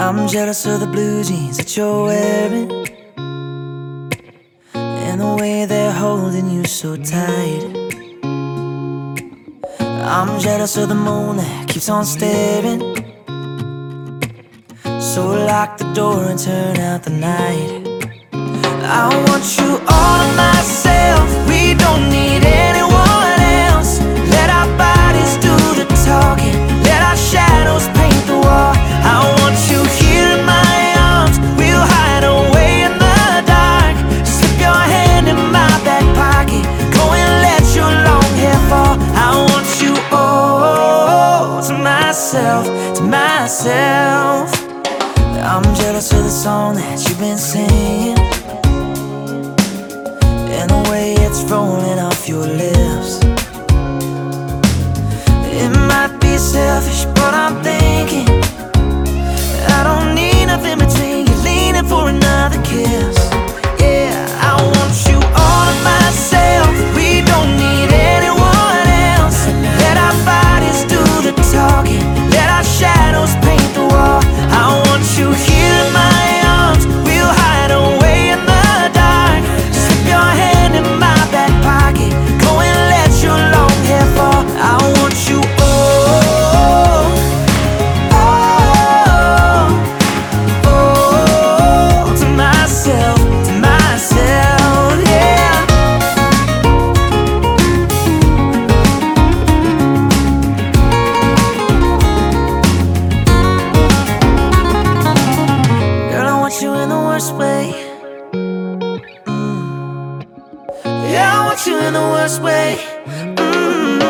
I'm jealous of the blue jeans that you're wearing And the way they're holding you so tight. I'm jealous of the moon that keeps on staring. So lock the door and turn out the night. I want you all to myself to myself. I'm jealous of the song that you've been singing and the way it's rolling off your lips. in the worst way. Mm. Yeah, I want you in the worst way. Mm.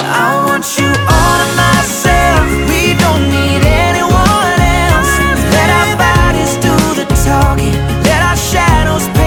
I want you all to myself. We don't need anyone else. Let our bodies do the talking. Let our shadows.